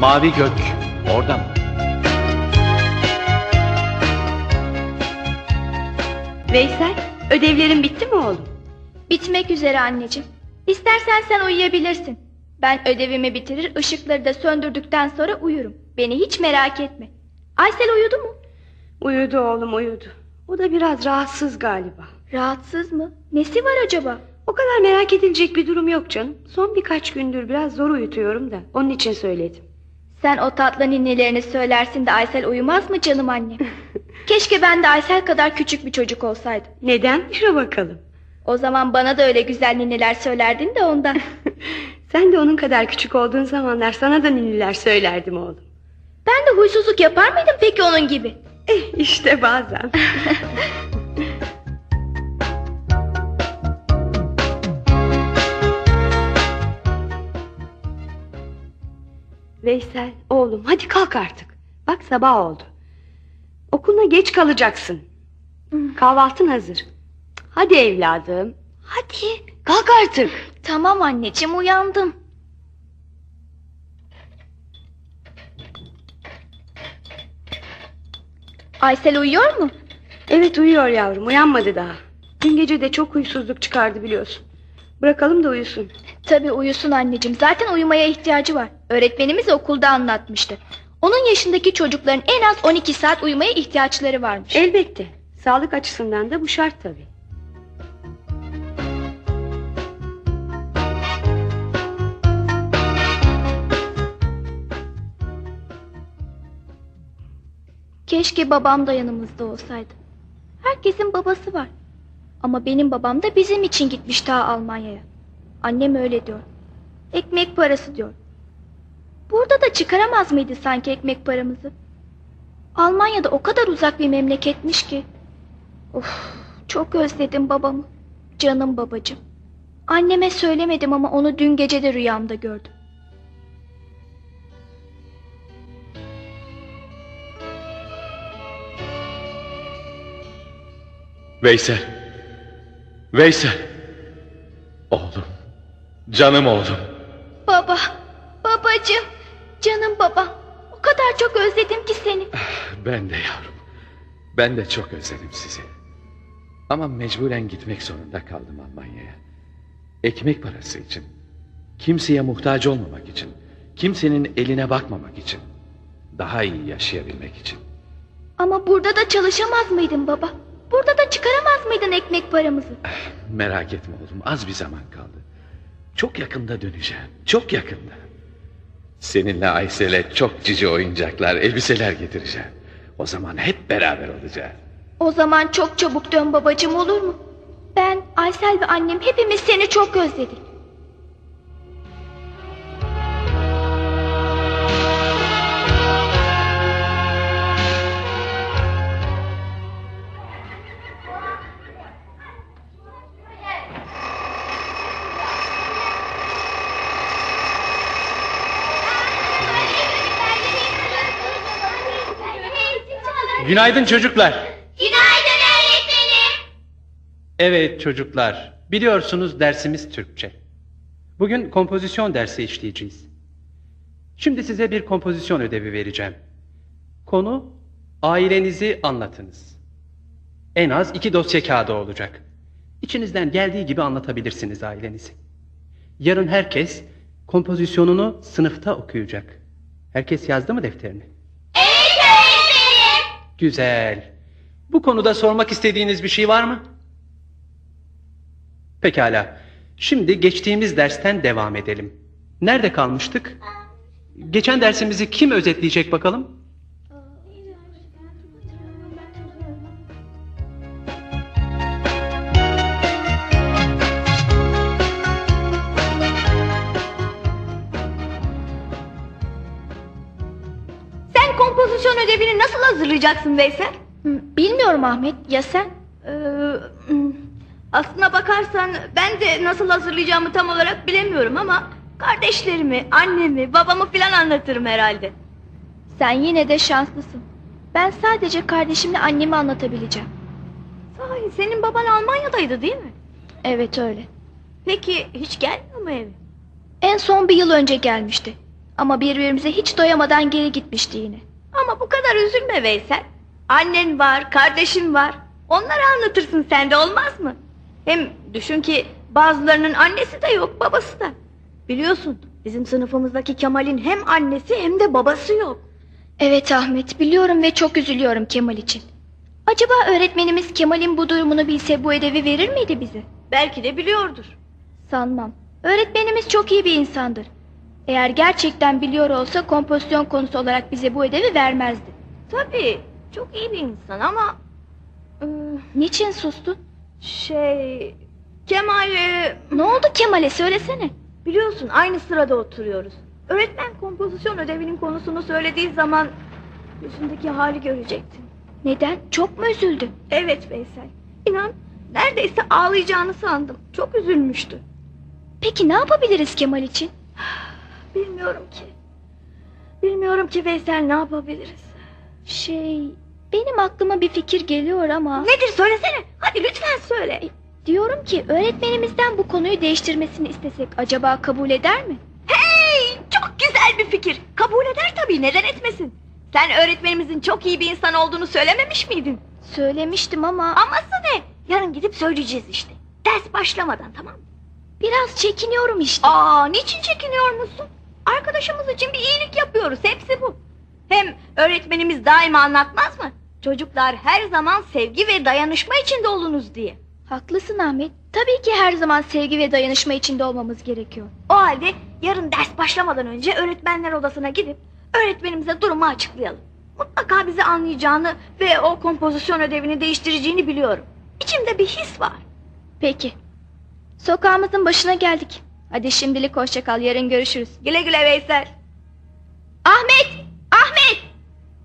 Mavi gök orada mı? Veysel, ödevlerin bitti mi oğlum? Bitmek üzere anneciğim. İstersen sen uyuyabilirsin. Ben ödevimi bitirir, ışıkları da söndürdükten sonra uyurum. Beni hiç merak etme. Aysel uyudu mu? Uyudu oğlum uyudu. O da biraz rahatsız galiba. Rahatsız mı? Nesi var acaba? O kadar merak edilecek bir durum yok canım. Son birkaç gündür biraz zor uyutuyorum da. Onun için söyledim. Sen o tatlı ninnelerini söylersin de Aysel uyumaz mı canım annem? Keşke ben de Aysel kadar küçük bir çocuk olsaydım. Neden? Şuna bakalım. O zaman bana da öyle güzel ninneler söylerdin de ondan. Sen de onun kadar küçük olduğun zamanlar sana da ninniler söylerdim oğlum. Ben de huysuzluk yapar mıydım peki onun gibi? Eh işte bazen. Veysel oğlum hadi kalk artık. Bak sabah oldu. Okuluna geç kalacaksın. Kahvaltın hazır. Hadi evladım. Hadi kalk artık. Tamam anneciğim uyandım. Aysel uyuyor mu? Evet uyuyor yavrum uyanmadı daha. Dün gece de çok huysuzluk çıkardı biliyorsun. Bırakalım da uyusun. Tabii uyusun anneciğim. Zaten uyumaya ihtiyacı var. Öğretmenimiz okulda anlatmıştı. Onun yaşındaki çocukların en az 12 saat uyumaya ihtiyaçları varmış. Elbette. Sağlık açısından da bu şart tabii. Keşke babam da yanımızda olsaydı. Herkesin babası var. Ama benim babam da bizim için gitmiş ta Almanya'ya. Annem öyle diyor. Ekmek parası diyor. Burada da çıkaramaz mıydı sanki ekmek paramızı? Almanya'da o kadar uzak bir memleketmiş ki. Of, çok özledim babamı. Canım babacığım. Anneme söylemedim ama onu dün gece de rüyamda gördüm. Veysel. Veysel. Oğlum. Canım oğlum. Baba, babacığım, canım baba. O kadar çok özledim ki seni. Ben de yavrum. Ben de çok özledim sizi. Ama mecburen gitmek zorunda kaldım Almanya'ya. Ekmek parası için. Kimseye muhtaç olmamak için. Kimsenin eline bakmamak için. Daha iyi yaşayabilmek için. Ama burada da çalışamaz mıydın baba? Burada da çıkaramaz mıydın ekmek paramızı? Merak etme oğlum az bir zaman kaldı. Çok yakında döneceğim. Çok yakında. Seninle Aysel'e çok cici oyuncaklar, elbiseler getireceğim. O zaman hep beraber olacağız. O zaman çok çabuk dön babacığım olur mu? Ben, Aysel ve annem hepimiz seni çok özledik. Günaydın çocuklar. Günaydın öğretmenim. Evet çocuklar. Biliyorsunuz dersimiz Türkçe. Bugün kompozisyon dersi işleyeceğiz. Şimdi size bir kompozisyon ödevi vereceğim. Konu ailenizi anlatınız. En az iki dosya kağıdı olacak. İçinizden geldiği gibi anlatabilirsiniz ailenizi. Yarın herkes kompozisyonunu sınıfta okuyacak. Herkes yazdı mı defterini? Güzel. Bu konuda sormak istediğiniz bir şey var mı? Pekala. Şimdi geçtiğimiz dersten devam edelim. Nerede kalmıştık? Geçen dersimizi kim özetleyecek bakalım? Hazırlayacaksın Veysel? Bilmiyorum Ahmet, ya sen? Ee, aslına bakarsan ben de nasıl hazırlayacağımı tam olarak bilemiyorum ama kardeşlerimi, annemi, babamı filan anlatırım herhalde. Sen yine de şanslısın. Ben sadece kardeşimle annemi anlatabileceğim. Sahi senin baban Almanya'daydı değil mi? Evet öyle. Peki hiç gelmiyor mu eve? En son bir yıl önce gelmişti. Ama birbirimize hiç doyamadan geri gitmişti yine. Ama bu kadar üzülme Veysel. Annen var, kardeşin var. Onları anlatırsın sen de olmaz mı? Hem düşün ki bazılarının annesi de yok, babası da. Biliyorsun bizim sınıfımızdaki Kemal'in hem annesi hem de babası yok. Evet Ahmet biliyorum ve çok üzülüyorum Kemal için. Acaba öğretmenimiz Kemal'in bu durumunu bilse bu ödevi verir miydi bize? Belki de biliyordur. Sanmam. Öğretmenimiz çok iyi bir insandır. Eğer gerçekten biliyor olsa kompozisyon konusu olarak bize bu ödevi vermezdi. Tabii çok iyi bir insan ama... ıı, Niçin sustun? Şey... Kemal... e, Ne oldu Kemal'e söylesene. Biliyorsun aynı sırada oturuyoruz. Öğretmen kompozisyon ödevinin konusunu söylediği zaman... Yüzündeki hali görecektin. Neden? Çok mu üzüldü? Evet Veysel. İnan neredeyse ağlayacağını sandım. Çok üzülmüştü. Peki ne yapabiliriz Kemal için? Bilmiyorum ki. Bilmiyorum ki Veysel ne yapabiliriz? Şey, benim aklıma bir fikir geliyor ama... Nedir söylesene. Hadi lütfen söyle. Diyorum ki öğretmenimizden bu konuyu değiştirmesini istesek acaba kabul eder mi? Hey çok güzel bir fikir. Kabul eder tabii neden etmesin. Sen öğretmenimizin çok iyi bir insan olduğunu söylememiş miydin? Söylemiştim ama Aması ne? Yarın gidip söyleyeceğiz işte. Ders başlamadan tamam mı? biraz çekiniyorum işte. Aa niçin çekiniyor musun? Arkadaşımız için bir iyilik yapıyoruz hepsi bu. Hem öğretmenimiz daima anlatmaz mı? Çocuklar her zaman sevgi ve dayanışma içinde olunuz diye. Haklısın Ahmet. Tabii ki her zaman sevgi ve dayanışma içinde olmamız gerekiyor. O halde yarın ders başlamadan önce öğretmenler odasına gidip öğretmenimize durumu açıklayalım. Mutlaka bizi anlayacağını ve o kompozisyon ödevini değiştireceğini biliyorum. İçimde bir his var. Peki. Sokağımızın başına geldik. Hadi şimdilik hoşça kal. Yarın görüşürüz. Güle güle Veysel. Ahmet! Ahmet!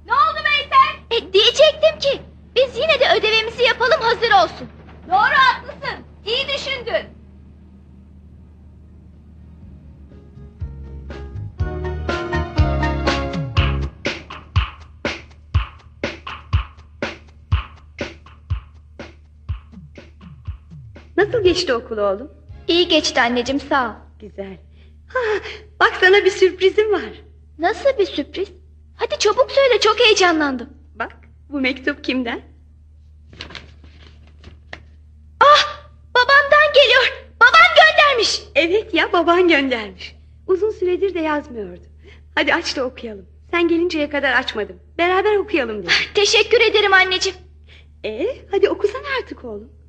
Ne oldu Veysel? E, diyecektim ki biz yine de ödevimizi yapalım hazır olsun. Doğru haklısın. İyi düşündün. Nasıl geçti okul oğlum? İyi geçti anneciğim sağ ol. Güzel. Ha, bak sana bir sürprizim var. Nasıl bir sürpriz? Hadi çabuk söyle çok heyecanlandım. Bak bu mektup kimden? Ah babamdan geliyor. Babam göndermiş. Evet ya baban göndermiş. Uzun süredir de yazmıyordu. Hadi aç da okuyalım. Sen gelinceye kadar açmadım. Beraber okuyalım dedim. Teşekkür ederim anneciğim. Ee, hadi okusana artık oğlum.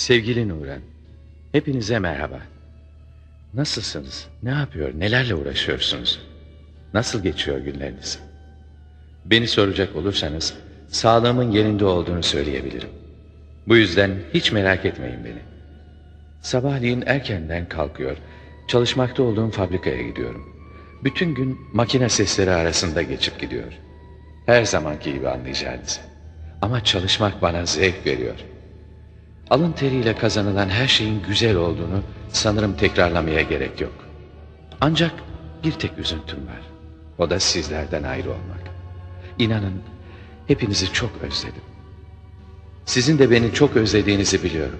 Sevgili Nuran, hepinize merhaba. Nasılsınız? Ne yapıyor? Nelerle uğraşıyorsunuz? Nasıl geçiyor günleriniz? Beni soracak olursanız sağlığımın yerinde olduğunu söyleyebilirim. Bu yüzden hiç merak etmeyin beni. Sabahleyin erkenden kalkıyor, çalışmakta olduğum fabrikaya gidiyorum. Bütün gün makine sesleri arasında geçip gidiyor. Her zamanki gibi anlayacağınız. Ama çalışmak bana zevk veriyor. Alın teriyle kazanılan her şeyin güzel olduğunu sanırım tekrarlamaya gerek yok. Ancak bir tek üzüntüm var. O da sizlerden ayrı olmak. İnanın hepinizi çok özledim. Sizin de beni çok özlediğinizi biliyorum.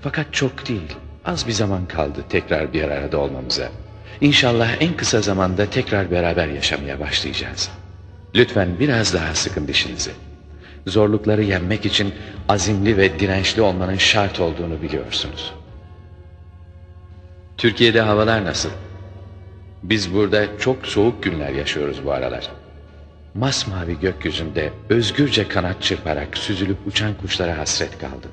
Fakat çok değil, az bir zaman kaldı tekrar bir arada olmamıza. İnşallah en kısa zamanda tekrar beraber yaşamaya başlayacağız. Lütfen biraz daha sıkın dişinizi. Zorlukları yenmek için azimli ve dirençli olmanın şart olduğunu biliyorsunuz. Türkiye'de havalar nasıl? Biz burada çok soğuk günler yaşıyoruz bu aralar. Masmavi gökyüzünde özgürce kanat çırparak süzülüp uçan kuşlara hasret kaldım.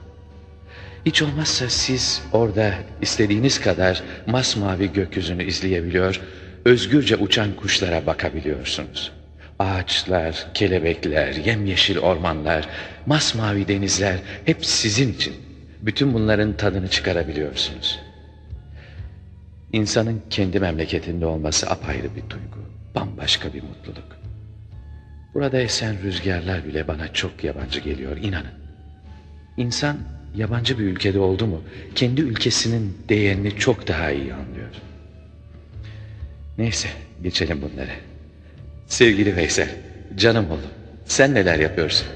Hiç olmazsa siz orada istediğiniz kadar masmavi gökyüzünü izleyebiliyor, özgürce uçan kuşlara bakabiliyorsunuz. Ağaçlar, kelebekler, yemyeşil ormanlar, masmavi denizler hep sizin için. Bütün bunların tadını çıkarabiliyorsunuz. İnsanın kendi memleketinde olması apayrı bir duygu, bambaşka bir mutluluk. Burada esen rüzgarlar bile bana çok yabancı geliyor, inanın. İnsan yabancı bir ülkede oldu mu, kendi ülkesinin değerini çok daha iyi anlıyor. Neyse, geçelim bunları. Sevgili Veysel, canım oğlum, Sen neler yapıyorsun?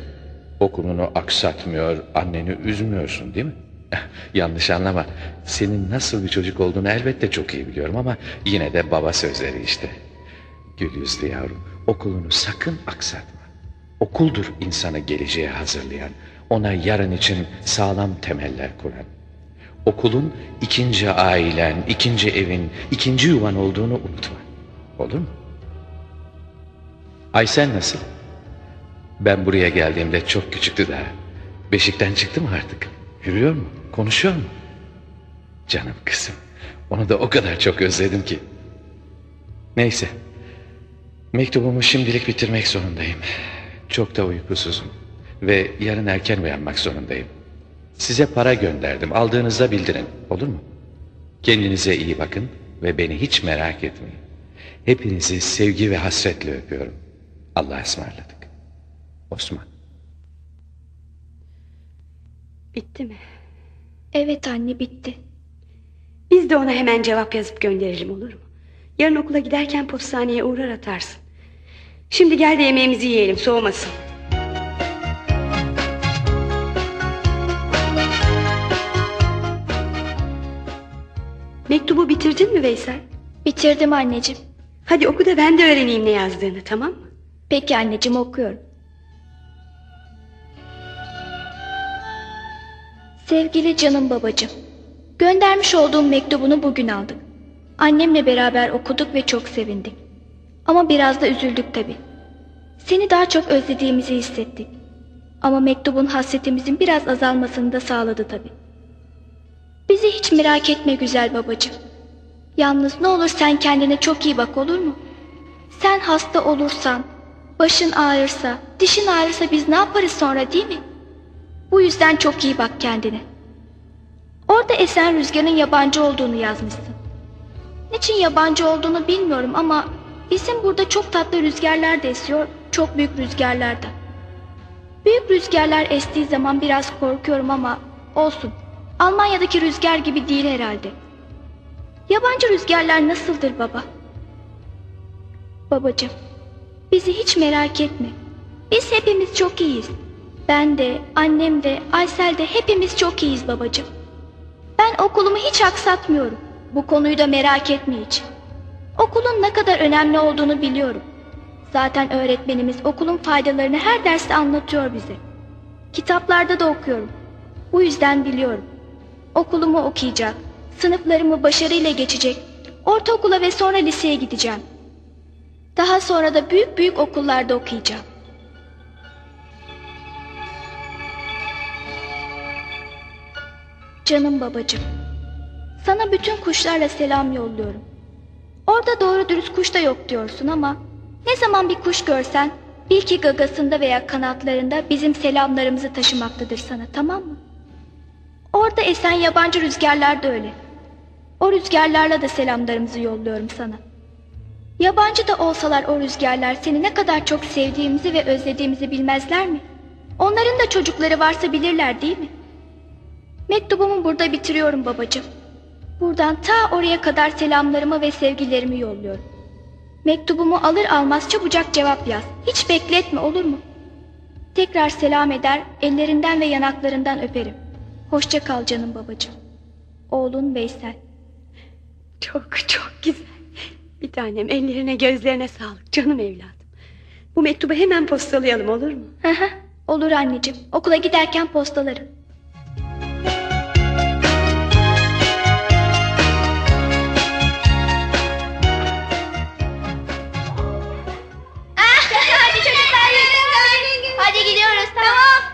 Okulunu aksatmıyor, anneni üzmüyorsun değil mi? Yanlış anlama. Senin nasıl bir çocuk olduğunu elbette çok iyi biliyorum ama yine de baba sözleri işte. Gül yüzlü yavrum, okulunu sakın aksatma. Okuldur insanı geleceğe hazırlayan, ona yarın için sağlam temeller kuran. Okulun ikinci ailen, ikinci evin, ikinci yuvan olduğunu unutma. Olur mu? Aysen nasıl? Ben buraya geldiğimde çok küçüktü daha. Beşikten çıktı mı artık? Yürüyor mu? Konuşuyor mu? Canım kızım. Onu da o kadar çok özledim ki. Neyse. Mektubumu şimdilik bitirmek zorundayım. Çok da uykusuzum. Ve yarın erken uyanmak zorundayım. Size para gönderdim. Aldığınızda bildirin. Olur mu? Kendinize iyi bakın ve beni hiç merak etmeyin. Hepinizi sevgi ve hasretle öpüyorum. Allah'a ısmarladık. Osman. Bitti mi? Evet anne bitti. Biz de ona hemen cevap yazıp gönderelim olur mu? Yarın okula giderken postaneye uğrar atarsın. Şimdi gel de yemeğimizi yiyelim soğumasın. Mektubu bitirdin mi Veysel? Bitirdim anneciğim. Hadi oku da ben de öğreneyim ne yazdığını tamam mı? Peki anneciğim okuyorum. Sevgili canım babacığım. Göndermiş olduğum mektubunu bugün aldık. Annemle beraber okuduk ve çok sevindik. Ama biraz da üzüldük tabii. Seni daha çok özlediğimizi hissettik. Ama mektubun hasretimizin biraz azalmasını da sağladı tabii. Bizi hiç merak etme güzel babacığım. Yalnız ne olur sen kendine çok iyi bak olur mu? Sen hasta olursan, başın ağrırsa, dişin ağrırsa biz ne yaparız sonra değil mi? Bu yüzden çok iyi bak kendine. Orada esen rüzgarın yabancı olduğunu yazmışsın. Niçin yabancı olduğunu bilmiyorum ama bizim burada çok tatlı rüzgarlar da esiyor, çok büyük rüzgarlar da. Büyük rüzgarlar estiği zaman biraz korkuyorum ama olsun. Almanya'daki rüzgar gibi değil herhalde. Yabancı rüzgarlar nasıldır baba? Babacığım, bizi hiç merak etme. Biz hepimiz çok iyiyiz. Ben de, annem de, Aysel de hepimiz çok iyiyiz babacığım. Ben okulumu hiç aksatmıyorum. Bu konuyu da merak etme hiç. Okulun ne kadar önemli olduğunu biliyorum. Zaten öğretmenimiz okulun faydalarını her derste anlatıyor bize. Kitaplarda da okuyorum. Bu yüzden biliyorum. Okulumu okuyacak, sınıflarımı başarıyla geçecek, ortaokula ve sonra liseye gideceğim. Daha sonra da büyük büyük okullarda okuyacağım. Canım babacığım, sana bütün kuşlarla selam yolluyorum. Orada doğru dürüst kuş da yok diyorsun ama ne zaman bir kuş görsen bil ki gagasında veya kanatlarında bizim selamlarımızı taşımaktadır sana tamam mı? Orada esen yabancı rüzgarlar da öyle. O rüzgarlarla da selamlarımızı yolluyorum sana. Yabancı da olsalar o rüzgarlar seni ne kadar çok sevdiğimizi ve özlediğimizi bilmezler mi? Onların da çocukları varsa bilirler değil mi? Mektubumu burada bitiriyorum babacığım. Buradan ta oraya kadar selamlarımı ve sevgilerimi yolluyorum. Mektubumu alır almaz çabucak cevap yaz. Hiç bekletme olur mu? Tekrar selam eder, ellerinden ve yanaklarından öperim. Hoşça kal canım babacığım. Oğlun Veysel. Çok çok güzel. Bir tanem ellerine gözlerine sağlık canım evladım. Bu mektubu hemen postalayalım olur mu? Hı hı, Olur anneciğim. Okula giderken postalarım. Hadi çocuklar Hadi gidiyoruz tamam.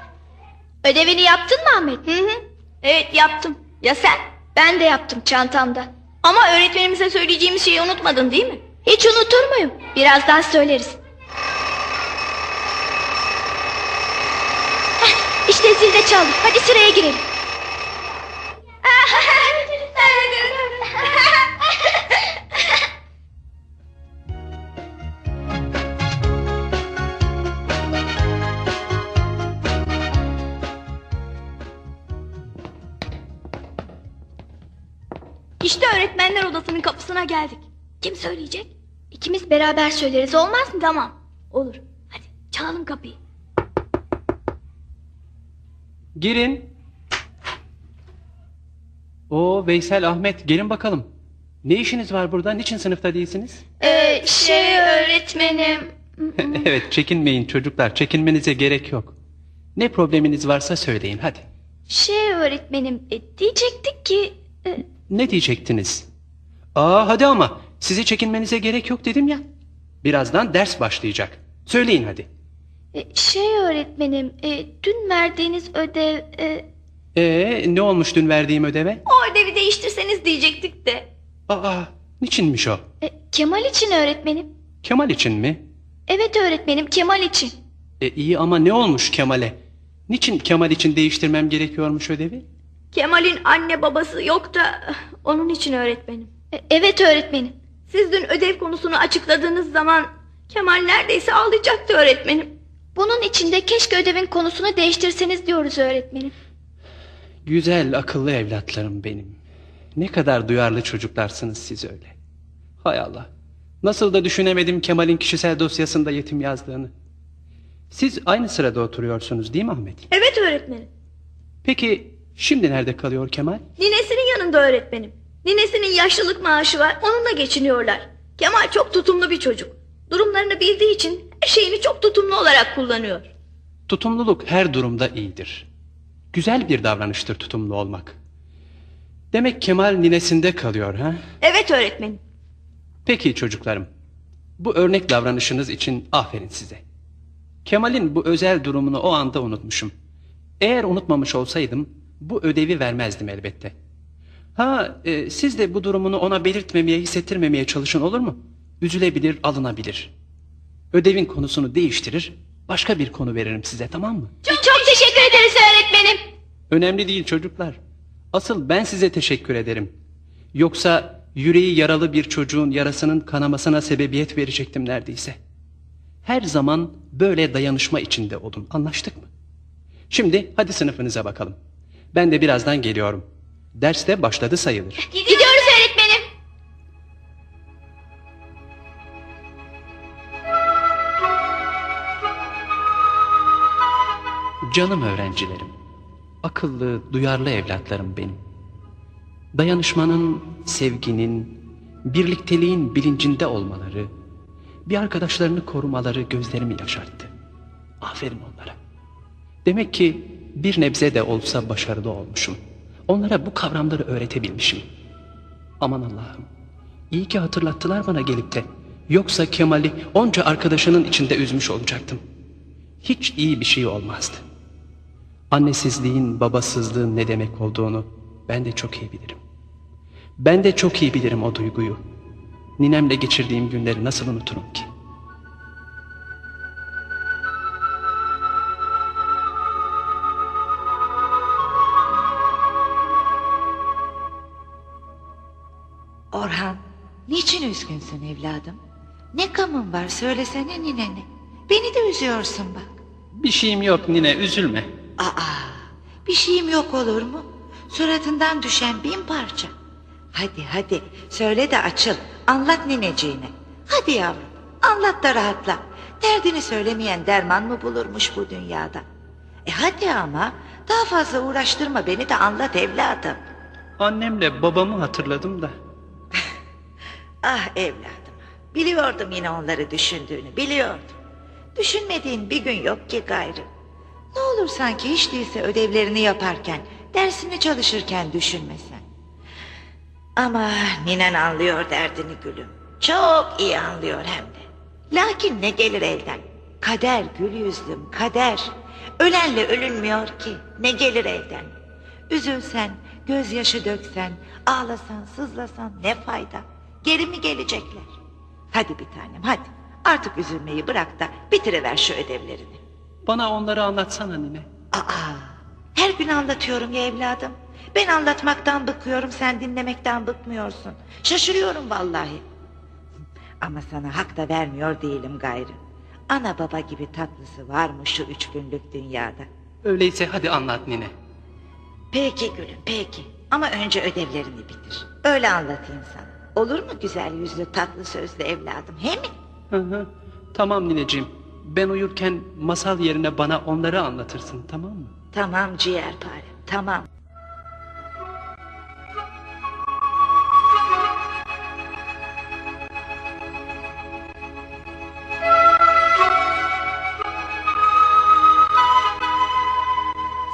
Ödevini yaptın mı Ahmet? Hı hı. Evet yaptım. Ya sen? Ben de yaptım çantamda. Ama öğretmenimize söyleyeceğimiz şeyi unutmadın değil mi? Hiç unutur muyum? Birazdan söyleriz. İşte zil de çaldı. Hadi sıraya girelim. Öğretmenler odasının kapısına geldik. Kim söyleyecek? İkimiz beraber söyleriz olmaz mı? Tamam. Olur. Hadi çalalım kapıyı. Girin. O Veysel Ahmet gelin bakalım. Ne işiniz var burada? Niçin sınıfta değilsiniz? Ee, şey öğretmenim. evet çekinmeyin çocuklar. Çekinmenize gerek yok. Ne probleminiz varsa söyleyin hadi. Şey öğretmenim e, diyecektik ki... e, Ne diyecektiniz? Aa hadi ama size çekinmenize gerek yok dedim ya. Birazdan ders başlayacak. Söyleyin hadi. e, şey öğretmenim e, dün verdiğiniz ödev... e, Ee ne olmuş dün verdiğim ödeve? O ödevi değiştirseniz diyecektik de. Aa niçinmiş o? e, Kemal için öğretmenim. Kemal için mi? Evet öğretmenim Kemal için. E iyi ama ne olmuş Kemal'e? Niçin Kemal için değiştirmem gerekiyormuş ödevi? Kemal'in anne babası yok da onun için öğretmenim. E, evet öğretmenim. Siz dün ödev konusunu açıkladığınız zaman Kemal neredeyse ağlayacaktı öğretmenim. Bunun içinde keşke ödevin konusunu değiştirseniz diyoruz öğretmenim. Güzel akıllı evlatlarım benim. Ne kadar duyarlı çocuklarsınız siz öyle. Hay Allah. Nasıl da düşünemedim Kemal'in kişisel dosyasında yetim yazdığını. Siz aynı sırada oturuyorsunuz değil mi Ahmet? Evet öğretmenim. Peki şimdi nerede kalıyor Kemal? Ninesinin yanında öğretmenim. Ninesinin yaşlılık maaşı var onunla geçiniyorlar. Kemal çok tutumlu bir çocuk. Durumlarını bildiği için her şeyini çok tutumlu olarak kullanıyor. Tutumluluk her durumda iyidir. Güzel bir davranıştır tutumlu olmak. Demek Kemal ninesinde kalıyor ha? Evet öğretmenim. Peki çocuklarım. Bu örnek davranışınız için aferin size. Kemal'in bu özel durumunu o anda unutmuşum. Eğer unutmamış olsaydım bu ödevi vermezdim elbette. Ha e, siz de bu durumunu ona belirtmemeye, hissettirmemeye çalışın olur mu? Üzülebilir, alınabilir. Ödevin konusunu değiştirir, başka bir konu veririm size tamam mı? Çok, çok teşekkür ederiz öğretmenim. Önemli değil çocuklar. Asıl ben size teşekkür ederim. Yoksa yüreği yaralı bir çocuğun yarasının kanamasına sebebiyet verecektim neredeyse. Her zaman böyle dayanışma içinde olun. Anlaştık mı? Şimdi hadi sınıfınıza bakalım. Ben de birazdan geliyorum. Ders de başladı sayılır. Gidiyoruz öğretmenim. Canım öğrencilerim, akıllı, duyarlı evlatlarım benim. Dayanışmanın, sevginin, birlikteliğin bilincinde olmaları, bir arkadaşlarını korumaları gözlerimi yaşarttı. Aferin onlara. Demek ki bir nebze de olsa başarılı olmuşum. Onlara bu kavramları öğretebilmişim. Aman Allah'ım, iyi ki hatırlattılar bana gelip de. Yoksa Kemal'i onca arkadaşının içinde üzmüş olacaktım. Hiç iyi bir şey olmazdı. Annesizliğin, babasızlığın ne demek olduğunu ben de çok iyi bilirim. Ben de çok iyi bilirim o duyguyu. Ninemle geçirdiğim günleri nasıl unuturum ki? Niçin üzgünsün evladım? Ne gamın var söylesene ninene. Beni de üzüyorsun bak. Bir şeyim yok nine üzülme. Aa, bir şeyim yok olur mu? Suratından düşen bin parça. Hadi hadi söyle de açıl. Anlat nineciğine. Hadi yavrum anlat da rahatla. Derdini söylemeyen derman mı bulurmuş bu dünyada? E hadi ama daha fazla uğraştırma beni de anlat evladım. Annemle babamı hatırladım da. Ah evladım. Biliyordum yine onları düşündüğünü biliyordum. Düşünmediğin bir gün yok ki gayrı. Ne olur sanki hiç değilse ödevlerini yaparken, dersini çalışırken düşünmesen. Ama ninen anlıyor derdini gülüm. Çok iyi anlıyor hem de. Lakin ne gelir elden? Kader gül yüzlüm kader. Ölenle ölünmüyor ki ne gelir elden? Üzülsen, gözyaşı döksen, ağlasan, sızlasan ne fayda? Geri mi gelecekler? Hadi bir tanem hadi. Artık üzülmeyi bırak da bitiriver şu ödevlerini. Bana onları anlatsana nine. Aa, her gün anlatıyorum ya evladım. Ben anlatmaktan bıkıyorum, sen dinlemekten bıkmıyorsun. Şaşırıyorum vallahi. Ama sana hak da vermiyor değilim gayrı. Ana baba gibi tatlısı var mı şu üç günlük dünyada? Öyleyse hadi anlat nine. Peki gülüm, peki. Ama önce ödevlerini bitir. Öyle anlatayım sana. Olur mu güzel yüzlü tatlı sözlü evladım, he mi? Hı hı. Tamam nineciğim. Ben uyurken masal yerine bana onları anlatırsın tamam mı? Tamam ciğerparem tamam.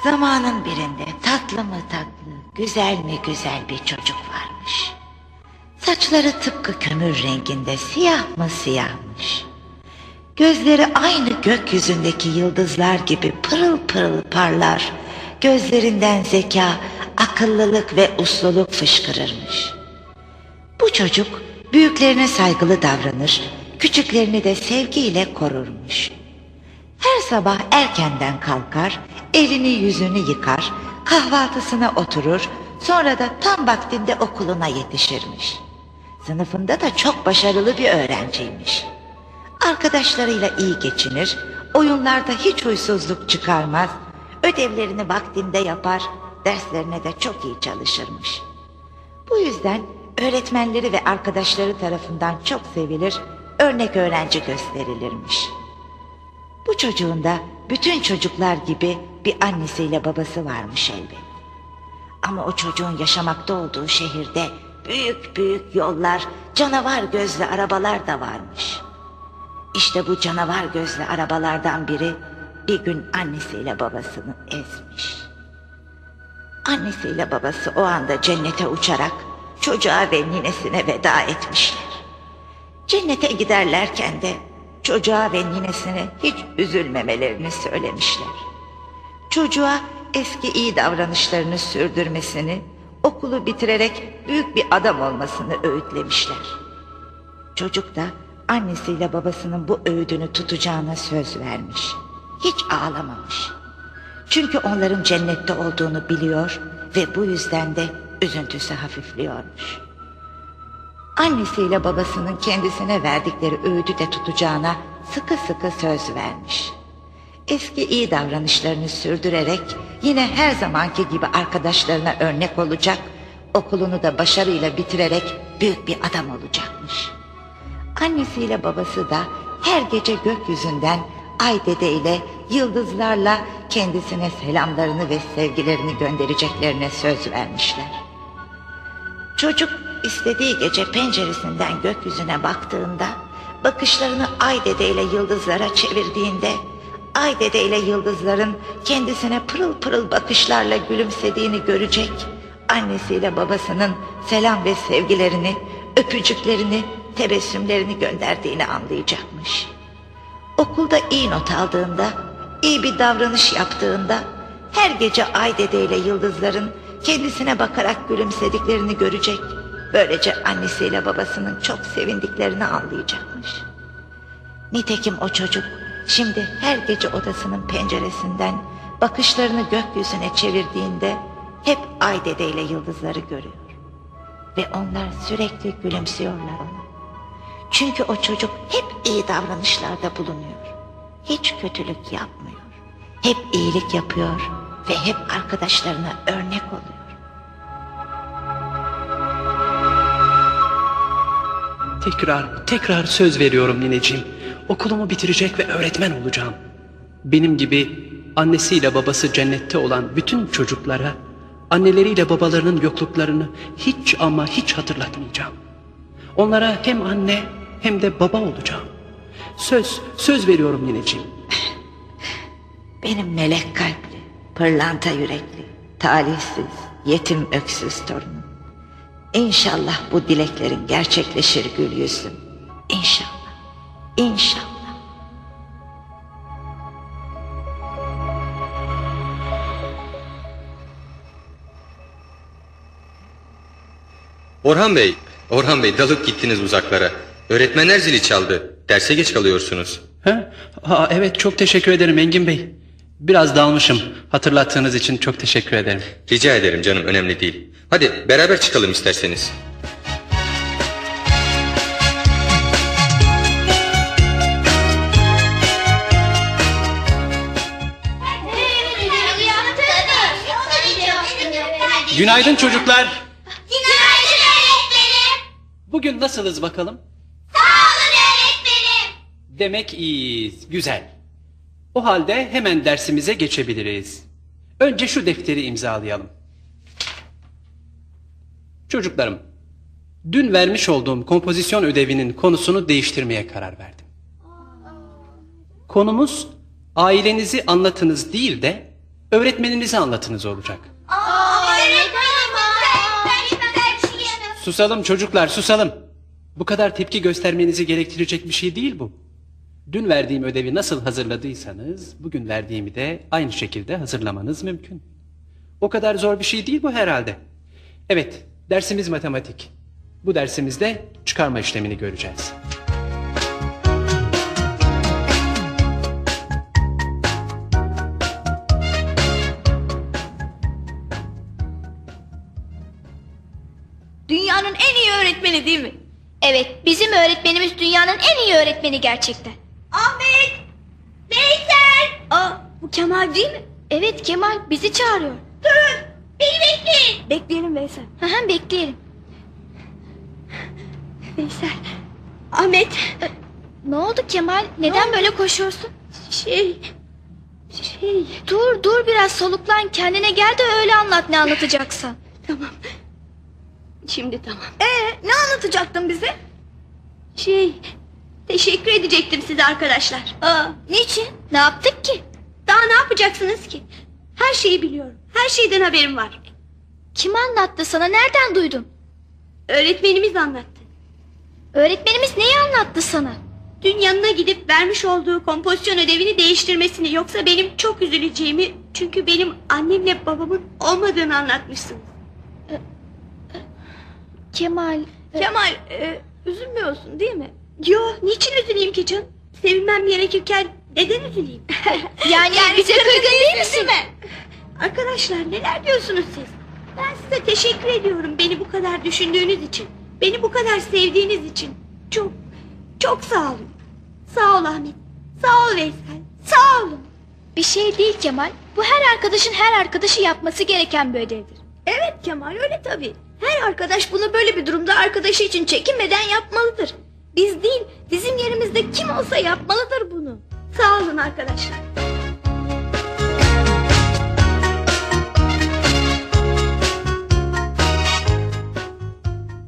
Zamanın birinde tatlı mı tatlı, güzel mi güzel bir çocuk varmış. Saçları tıpkı kömür renginde siyah mı siyahmış. Gözleri aynı gökyüzündeki yıldızlar gibi pırıl pırıl parlar. Gözlerinden zeka, akıllılık ve usluluk fışkırırmış. Bu çocuk büyüklerine saygılı davranır, küçüklerini de sevgiyle korurmuş. Her sabah erkenden kalkar, elini yüzünü yıkar, kahvaltısına oturur, sonra da tam vaktinde okuluna yetişirmiş. Sınıfında da çok başarılı bir öğrenciymiş. Arkadaşlarıyla iyi geçinir, oyunlarda hiç huysuzluk çıkarmaz, ödevlerini vaktinde yapar, derslerine de çok iyi çalışırmış. Bu yüzden öğretmenleri ve arkadaşları tarafından çok sevilir, örnek öğrenci gösterilirmiş. Bu çocuğun da bütün çocuklar gibi bir annesiyle babası varmış elbet. Ama o çocuğun yaşamakta olduğu şehirde büyük büyük yollar, canavar gözlü arabalar da varmış. İşte bu canavar gözlü arabalardan biri bir gün annesiyle babasını ezmiş. Annesiyle babası o anda cennete uçarak çocuğa ve ninesine veda etmişler. Cennete giderlerken de çocuğa ve ninesine hiç üzülmemelerini söylemişler. Çocuğa eski iyi davranışlarını sürdürmesini, okulu bitirerek büyük bir adam olmasını öğütlemişler. Çocuk da annesiyle babasının bu öğüdünü tutacağına söz vermiş. Hiç ağlamamış. Çünkü onların cennette olduğunu biliyor ve bu yüzden de üzüntüsü hafifliyormuş. Annesiyle babasının kendisine verdikleri öğüdü de tutacağına sıkı sıkı söz vermiş. Eski iyi davranışlarını sürdürerek yine her zamanki gibi arkadaşlarına örnek olacak, okulunu da başarıyla bitirerek büyük bir adam olacakmış. Annesiyle babası da her gece gökyüzünden ay dede ile yıldızlarla kendisine selamlarını ve sevgilerini göndereceklerine söz vermişler. Çocuk istediği gece penceresinden gökyüzüne baktığında, bakışlarını ay dede ile yıldızlara çevirdiğinde, ay dede ile yıldızların kendisine pırıl pırıl bakışlarla gülümsediğini görecek, annesiyle babasının selam ve sevgilerini, öpücüklerini, tebessümlerini gönderdiğini anlayacakmış. Okulda iyi not aldığında, iyi bir davranış yaptığında, her gece ay dede ile yıldızların kendisine bakarak gülümsediklerini görecek. Böylece annesiyle babasının çok sevindiklerini anlayacakmış. Nitekim o çocuk şimdi her gece odasının penceresinden bakışlarını gökyüzüne çevirdiğinde hep ay dede ile yıldızları görüyor. Ve onlar sürekli gülümsüyorlar ona. Çünkü o çocuk hep iyi davranışlarda bulunuyor. Hiç kötülük yapmıyor. Hep iyilik yapıyor ve hep arkadaşlarına örnek oluyor. Tekrar, tekrar söz veriyorum nineciğim. Okulumu bitirecek ve öğretmen olacağım. Benim gibi annesiyle babası cennette olan bütün çocuklara anneleriyle babalarının yokluklarını hiç ama hiç hatırlatmayacağım. Onlara hem anne hem de baba olacağım. Söz, söz veriyorum nineciğim. Benim melek kalpli, pırlanta yürekli, talihsiz, yetim öksüz torunum. İnşallah bu dileklerin gerçekleşir gül yüzlüm. İnşallah, inşallah. Orhan Bey, Orhan Bey dalıp gittiniz uzaklara. Öğretmenler zili çaldı. Derse geç kalıyorsunuz. Ha? Ha, evet çok teşekkür ederim Engin Bey. Biraz dalmışım. Hatırlattığınız için çok teşekkür ederim. Rica ederim canım önemli değil. Hadi beraber çıkalım isterseniz. Günaydın çocuklar. Günaydın öğretmenim. Bugün nasılız bakalım? Sağ olun öğretmenim. Demek iyiyiz. Güzel. O halde hemen dersimize geçebiliriz. Önce şu defteri imzalayalım. Çocuklarım, dün vermiş olduğum kompozisyon ödevinin konusunu değiştirmeye karar verdim. Konumuz ailenizi anlatınız değil de öğretmeninizi anlatınız olacak. Susalım çocuklar susalım. Bu kadar tepki göstermenizi gerektirecek bir şey değil bu. Dün verdiğim ödevi nasıl hazırladıysanız bugün verdiğimi de aynı şekilde hazırlamanız mümkün. O kadar zor bir şey değil bu herhalde. Evet dersimiz matematik. Bu dersimizde çıkarma işlemini göreceğiz. Öğretmeni değil mi? Evet bizim öğretmenimiz dünyanın en iyi öğretmeni gerçekten. Ahmet! Veysel! Aa, bu Kemal değil mi? Evet Kemal bizi çağırıyor. Durun! Beni bekleyin. Bekleyelim Veysel. Hı hı bekleyelim. Veysel. Ahmet. Ne oldu Kemal? Neden böyle koşuyorsun? Şey. Şey. Dur dur biraz soluklan kendine gel de öyle anlat ne anlatacaksan. Tamam. Şimdi tamam. Ee, ne anlatacaktın bize? Şey. Teşekkür edecektim size arkadaşlar. Aa, niçin? Ne yaptık ki? Daha ne yapacaksınız ki? Her şeyi biliyorum. Her şeyden haberim var. Kim anlattı sana nereden duydun? Öğretmenimiz anlattı. Öğretmenimiz neyi anlattı sana? Dün yanına gidip vermiş olduğu kompozisyon ödevini değiştirmesini yoksa benim çok üzüleceğimi çünkü benim annemle babamın olmadığını anlatmışsınız. Kemal. Kemal, e, üzülmüyorsun değil mi? Yo niçin üzüleyim ki canım? Sevinmem gerekirken neden üzüleyim? Yani, bize kırgın değil misin? Arkadaşlar neler diyorsunuz siz? Ben size teşekkür ediyorum beni bu kadar düşündüğünüz için. Beni bu kadar sevdiğiniz için. Çok, çok sağ olun. Sağ ol Ahmet. Sağ ol Veysel. Sağ olun. Bir şey değil Kemal. Bu her arkadaşın her arkadaşı yapması gereken bir ödevdir. Evet Kemal öyle tabii. Her arkadaş bunu böyle bir durumda arkadaşı için çekinmeden yapmalıdır. Biz değil, bizim yerimizde kim olsa yapmalıdır bunu. Sağ olun arkadaşlar.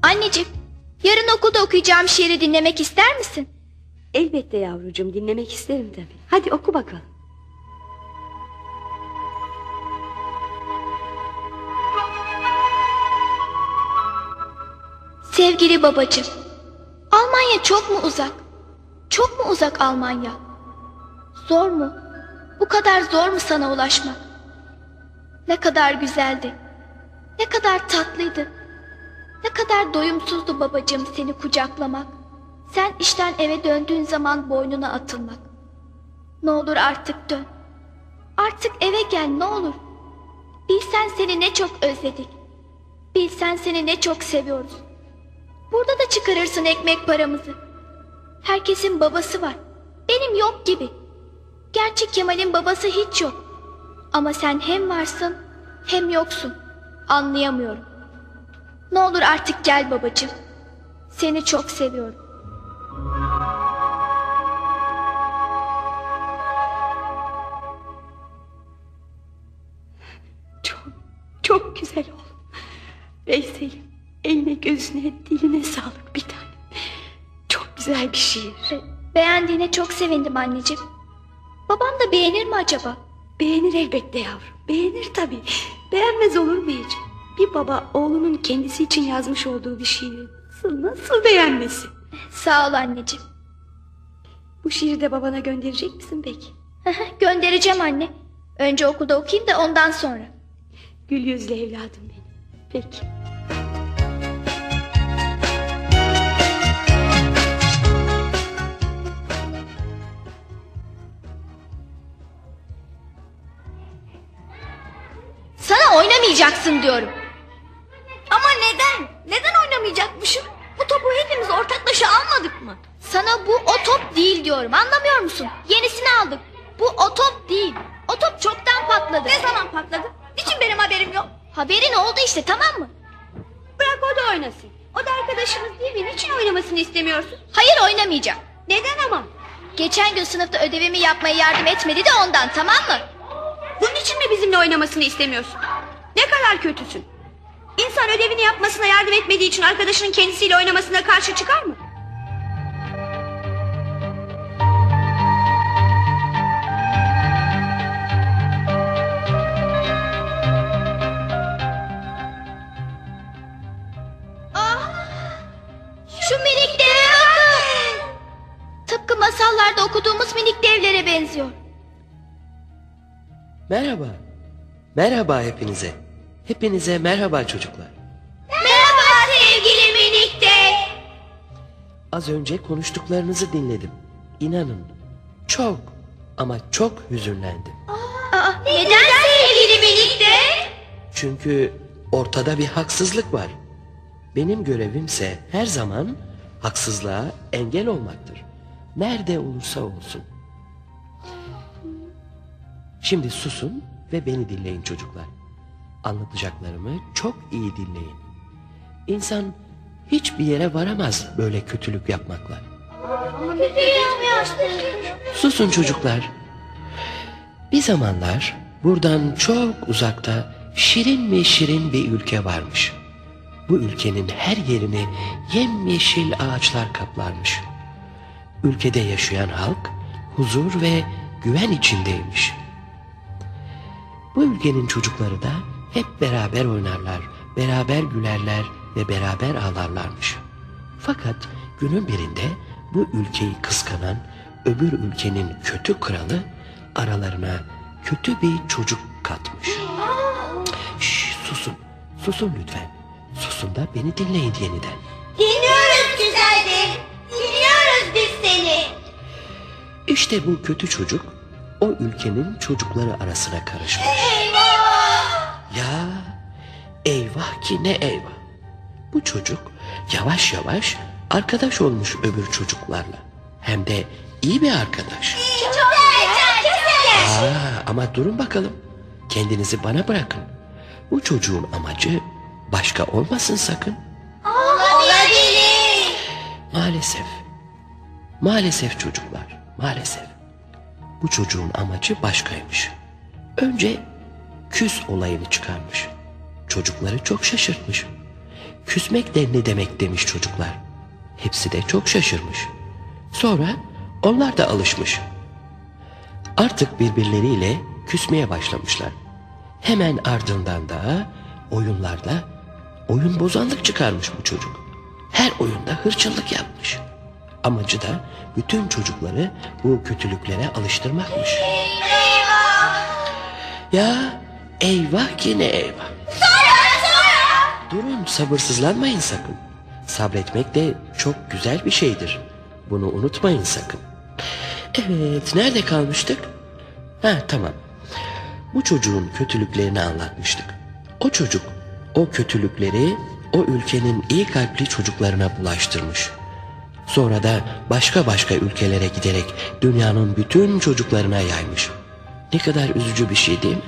Anneciğim, yarın okulda okuyacağım şiiri dinlemek ister misin? Elbette yavrucuğum dinlemek isterim tabii. Hadi oku bakalım. Sevgili babacığım, Almanya çok mu uzak? Çok mu uzak Almanya? Zor mu? Bu kadar zor mu sana ulaşmak? Ne kadar güzeldi. Ne kadar tatlıydı. Ne kadar doyumsuzdu babacığım seni kucaklamak. Sen işten eve döndüğün zaman boynuna atılmak. Ne olur artık dön. Artık eve gel ne olur. Bilsen seni ne çok özledik. Bilsen seni ne çok seviyoruz. Burada da çıkarırsın ekmek paramızı. Herkesin babası var. Benim yok gibi. Gerçi Kemal'in babası hiç yok. Ama sen hem varsın hem yoksun. Anlayamıyorum. Ne olur artık gel babacığım. Seni çok seviyorum. Çok, çok güzel oğlum. Veysel'im eline gözüne diline sağlık bir tane. Çok güzel bir şiir. Be- Beğendiğine çok sevindim anneciğim. Babam da beğenir mi acaba? Beğenir elbette yavrum. Beğenir tabii. Beğenmez olur mu hiç? Bir baba oğlunun kendisi için yazmış olduğu bir şiiri nasıl, nasıl beğenmesin? Sağ ol anneciğim. Bu şiiri de babana gönderecek misin peki? Göndereceğim anne. Önce okulda okuyayım da ondan sonra. Gül yüzlü evladım benim. Peki. Oynamayacaksın diyorum. Ama neden? Neden oynamayacakmışım? Bu topu hepimiz ortaklaşa almadık mı? Sana bu o top değil diyorum anlamıyor musun? Yenisini aldık. Bu o top değil. O top çoktan patladı. Ne zaman patladı? Niçin benim haberim yok? Haberin oldu işte tamam mı? Bırak o da oynasın. O da arkadaşımız değil mi? Niçin oynamasını istemiyorsun? Hayır oynamayacağım. Neden ama? Geçen gün sınıfta ödevimi yapmaya yardım etmedi de ondan tamam mı? Bunun için mi bizimle oynamasını istemiyorsun? Ne kadar kötüsün. İnsan ödevini yapmasına yardım etmediği için arkadaşının kendisiyle oynamasına karşı çıkar mı? Şu minik deve bakın. Tıpkı masallarda okuduğumuz minik devlere benziyor. Merhaba. Merhaba hepinize. Hepinize merhaba çocuklar. Merhaba sevgili minik dev. Az önce konuştuklarınızı dinledim. İnanın çok ama çok hüzünlendim. Neden sevgili minik dev? Çünkü ortada bir haksızlık var. Benim görevimse her zaman haksızlığa engel olmaktır. Nerede olursa olsun. Şimdi susun ve beni dinleyin çocuklar. Anlatacaklarımı çok iyi dinleyin. İnsan hiçbir yere varamaz böyle kötülük yapmakla. Susun çocuklar. Bir zamanlar buradan çok uzakta şirin mi şirin bir ülke varmış. Bu ülkenin her yerini yemyeşil ağaçlar kaplarmış. Ülkede yaşayan halk huzur ve güven içindeymiş. Bu ülkenin çocukları da hep beraber oynarlar, beraber gülerler ve beraber ağlarlarmış. Fakat günün birinde bu ülkeyi kıskanan öbür ülkenin kötü kralı aralarına kötü bir çocuk katmış. Şş, susun, susun lütfen. Susun da beni dinleyin yeniden. Dinliyoruz güzel dev. Dinliyoruz biz seni. İşte bu kötü çocuk o ülkenin çocukları arasına karışmış. Ya eyvah ki ne eyvah. Bu çocuk yavaş yavaş arkadaş olmuş öbür çocuklarla. Hem de iyi bir arkadaş. Çok güzel, çok güzel. Aa, ama durun bakalım. Kendinizi bana bırakın. Bu çocuğun amacı başka olmasın sakın. Olabilir. Maalesef. Maalesef çocuklar, maalesef. Bu çocuğun amacı başkaymış. Önce küs olayını çıkarmış. Çocukları çok şaşırtmış. Küsmek de ne demek demiş çocuklar. Hepsi de çok şaşırmış. Sonra onlar da alışmış. Artık birbirleriyle küsmeye başlamışlar. Hemen ardından da oyunlarda oyun bozanlık çıkarmış bu çocuk. Her oyunda hırçınlık yapmış. Amacı da bütün çocukları bu kötülüklere alıştırmakmış. Ya eyvah ki ne eyvah. Durun sabırsızlanmayın sakın. Sabretmek de çok güzel bir şeydir. Bunu unutmayın sakın. Evet nerede kalmıştık? Ha tamam. Bu çocuğun kötülüklerini anlatmıştık. O çocuk o kötülükleri o ülkenin iyi kalpli çocuklarına bulaştırmış. Sonra da başka başka ülkelere giderek dünyanın bütün çocuklarına yaymış. Ne kadar üzücü bir şey değil mi?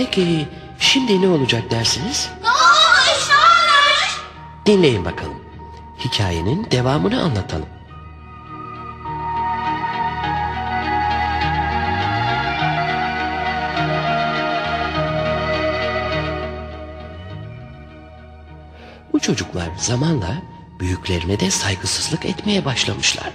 Peki şimdi ne olacak dersiniz? Ne olmuş, ne olmuş? Dinleyin bakalım. Hikayenin devamını anlatalım. Bu çocuklar zamanla büyüklerine de saygısızlık etmeye başlamışlar.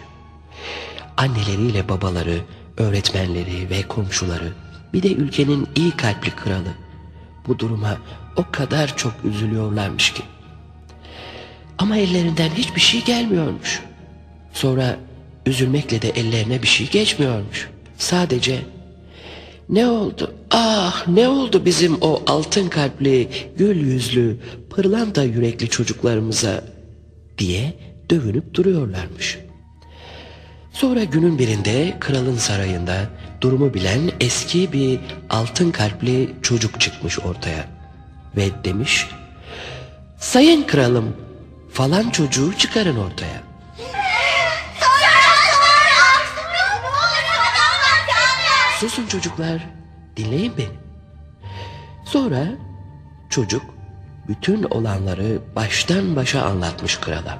Anneleriyle babaları, öğretmenleri ve komşuları, bir de ülkenin iyi kalpli kralı bu duruma o kadar çok üzülüyorlarmış ki. Ama ellerinden hiçbir şey gelmiyormuş. Sonra üzülmekle de ellerine bir şey geçmiyormuş. Sadece ne oldu? Ah ne oldu bizim o altın kalpli, gül yüzlü, pırlanta yürekli çocuklarımıza diye dövünüp duruyorlarmış. Sonra günün birinde kralın sarayında durumu bilen eski bir altın kalpli çocuk çıkmış ortaya. Ve demiş, Sayın kralım falan çocuğu çıkarın ortaya. Susun çocuklar, dinleyin beni. Sonra çocuk bütün olanları baştan başa anlatmış krala.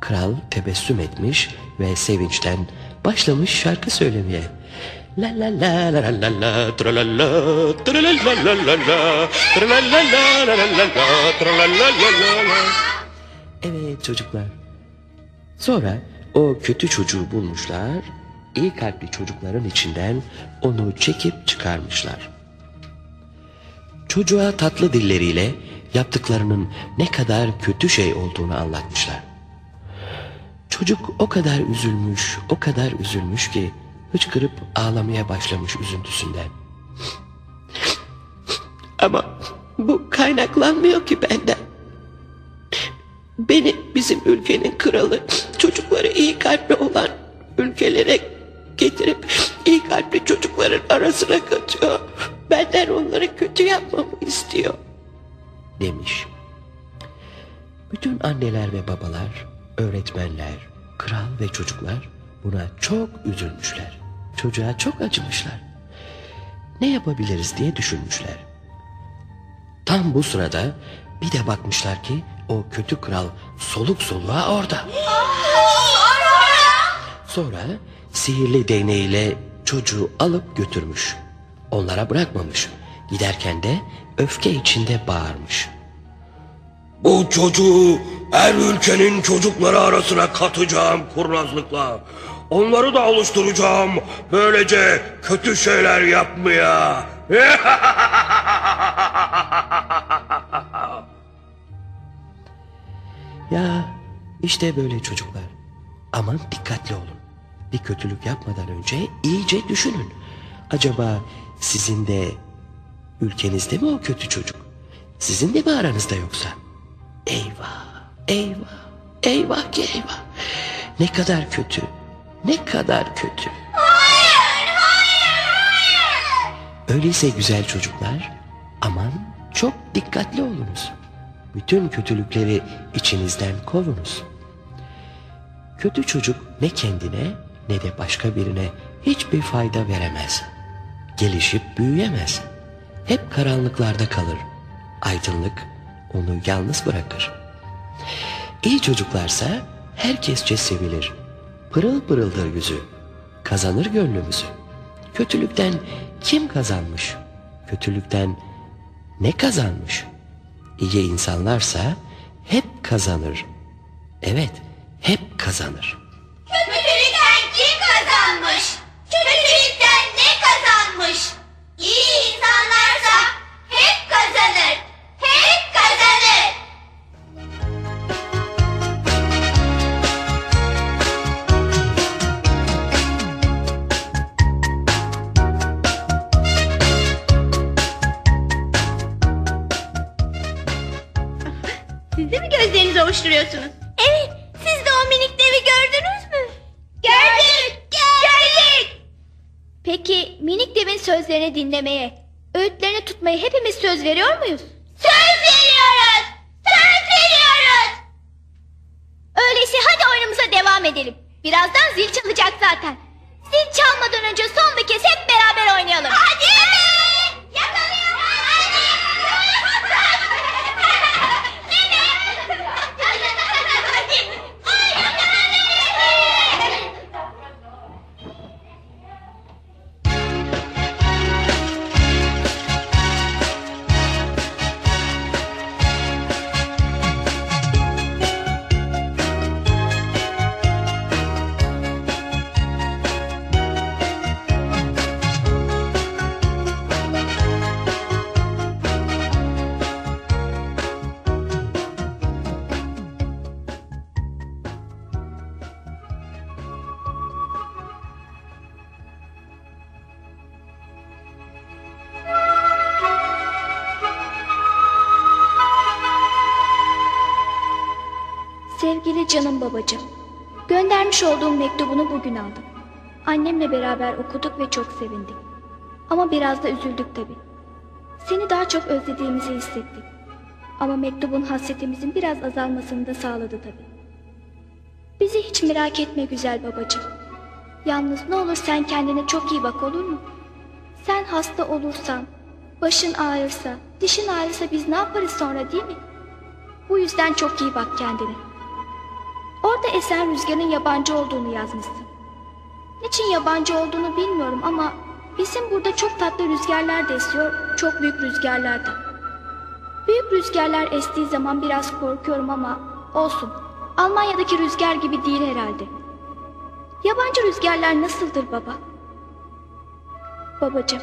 Kral tebessüm etmiş ve sevinçten başlamış şarkı söylemeye. La la la la la la la tra la la tra la la la la la tra la la la la la la tra la la la la la Evet çocuklar. Sonra o kötü çocuğu bulmuşlar, iyi kalpli çocukların içinden onu çekip çıkarmışlar. Çocuğa tatlı dilleriyle yaptıklarının ne kadar kötü şey olduğunu anlatmışlar. Çocuk o kadar üzülmüş, o kadar üzülmüş ki hıçkırıp ağlamaya başlamış üzüntüsünden. Ama bu kaynaklanmıyor ki benden. Beni bizim ülkenin kralı çocukları iyi kalpli olan ülkelere getirip iyi kalpli çocukların arasına katıyor. Benden onları kötü yapmamı istiyor. Demiş. Bütün anneler ve babalar, öğretmenler, kral ve çocuklar buna çok üzülmüşler. Çocuğa çok acımışlar. Ne yapabiliriz diye düşünmüşler. Tam bu sırada bir de bakmışlar ki o kötü kral soluk soluğa orada. Sonra sihirli değneğiyle çocuğu alıp götürmüş. Onlara bırakmamış. Giderken de öfke içinde bağırmış. Bu çocuğu her ülkenin çocukları arasına katacağım kurnazlıkla. Onları da oluşturacağım böylece kötü şeyler yapmaya. Ya işte böyle çocuklar. Aman dikkatli olun. Bir kötülük yapmadan önce iyice düşünün. Acaba sizin de ülkenizde mi o kötü çocuk? Sizin de mi aranızda yoksa? Eyvah, eyvah, eyvah ki eyvah. Ne kadar kötü, ne kadar kötü. Öyleyse güzel çocuklar, aman çok dikkatli olunuz. Bütün kötülükleri içinizden kovunuz. Kötü çocuk ne kendine ne de başka birine hiçbir fayda veremez. Gelişip büyüyemez. Hep karanlıklarda kalır. Aydınlık onu yalnız bırakır. İyi çocuklarsa herkesçe sevilir. Pırıl pırıldır yüzü. Kazanır gönlümüzü. Kötülükten kim kazanmış? Kötülükten ne kazanmış? İyi insanlarsa hep kazanır. Evet, hep kazanır. Gözlerinizi ovuşturuyorsunuz? Evet. Siz de o minik devi gördünüz mü? Gördük. Gördük. Peki minik devin sözlerini dinlemeye, öğütlerini tutmaya hepimiz söz veriyor muyuz? Söz veriyoruz. Söz veriyoruz. Öyleyse hadi oyunumuza devam edelim. Birazdan zil çalacak zaten. Zil çalmadan önce son bir kez hep beraber oynayalım. Hadi. Sevgili canım babacığım, göndermiş olduğum mektubunu bugün aldım. Annemle beraber okuduk ve çok sevindik. Ama biraz da üzüldük tabii. Seni daha çok özlediğimizi hissettik. Ama mektubun hasretimizin biraz azalmasını da sağladı tabii. Bizi hiç merak etme güzel babacığım. Yalnız ne olur sen kendine çok iyi bak olur mu? Sen hasta olursan, başın ağrırsa, dişin ağrırsa biz ne yaparız sonra değil mi? Bu yüzden çok iyi bak kendine. Orada esen rüzgarın yabancı olduğunu yazmışsın. Niçin yabancı olduğunu bilmiyorum ama bizim burada çok tatlı rüzgarlar da esiyor, çok büyük rüzgarlar da. Büyük rüzgarlar estiği zaman biraz korkuyorum ama olsun. Almanya'daki rüzgar gibi değil herhalde. Yabancı rüzgarlar nasıldır baba? Babacığım,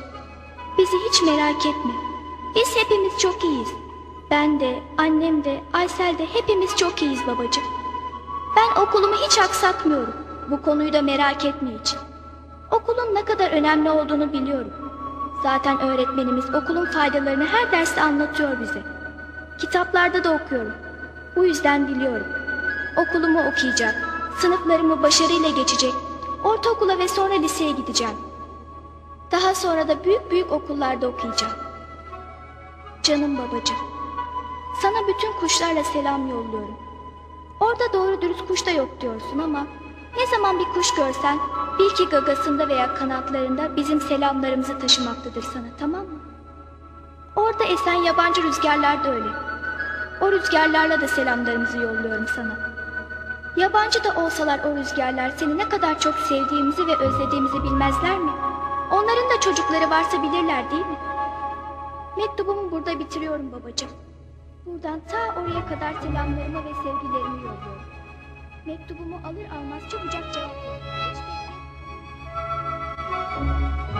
bizi hiç merak etme. Biz hepimiz çok iyiyiz. Ben de, annem de, Aysel de hepimiz çok iyiyiz babacığım. Ben okulumu hiç aksatmıyorum. Bu konuyu da merak etme için. Okulun ne kadar önemli olduğunu biliyorum. Zaten öğretmenimiz okulun faydalarını her derste anlatıyor bize. Kitaplarda da okuyorum. Bu yüzden biliyorum. Okulumu okuyacak, sınıflarımı başarıyla geçecek, ortaokula ve sonra liseye gideceğim. Daha sonra da büyük büyük okullarda okuyacağım. Canım babacığım, sana bütün kuşlarla selam yolluyorum. Orada doğru dürüst kuş da yok diyorsun ama ne zaman bir kuş görsen bil ki gagasında veya kanatlarında bizim selamlarımızı taşımaktadır sana tamam mı? Orada esen yabancı rüzgarlar da öyle. O rüzgarlarla da selamlarımızı yolluyorum sana. Yabancı da olsalar o rüzgarlar seni ne kadar çok sevdiğimizi ve özlediğimizi bilmezler mi? Onların da çocukları varsa bilirler değil mi? Mektubumu burada bitiriyorum babacığım. Buradan ta oraya kadar selamlarımı ve sevgilerimi yolluyorum. Mektubumu alır almaz çabucak cevap ver. Hiç bekletme.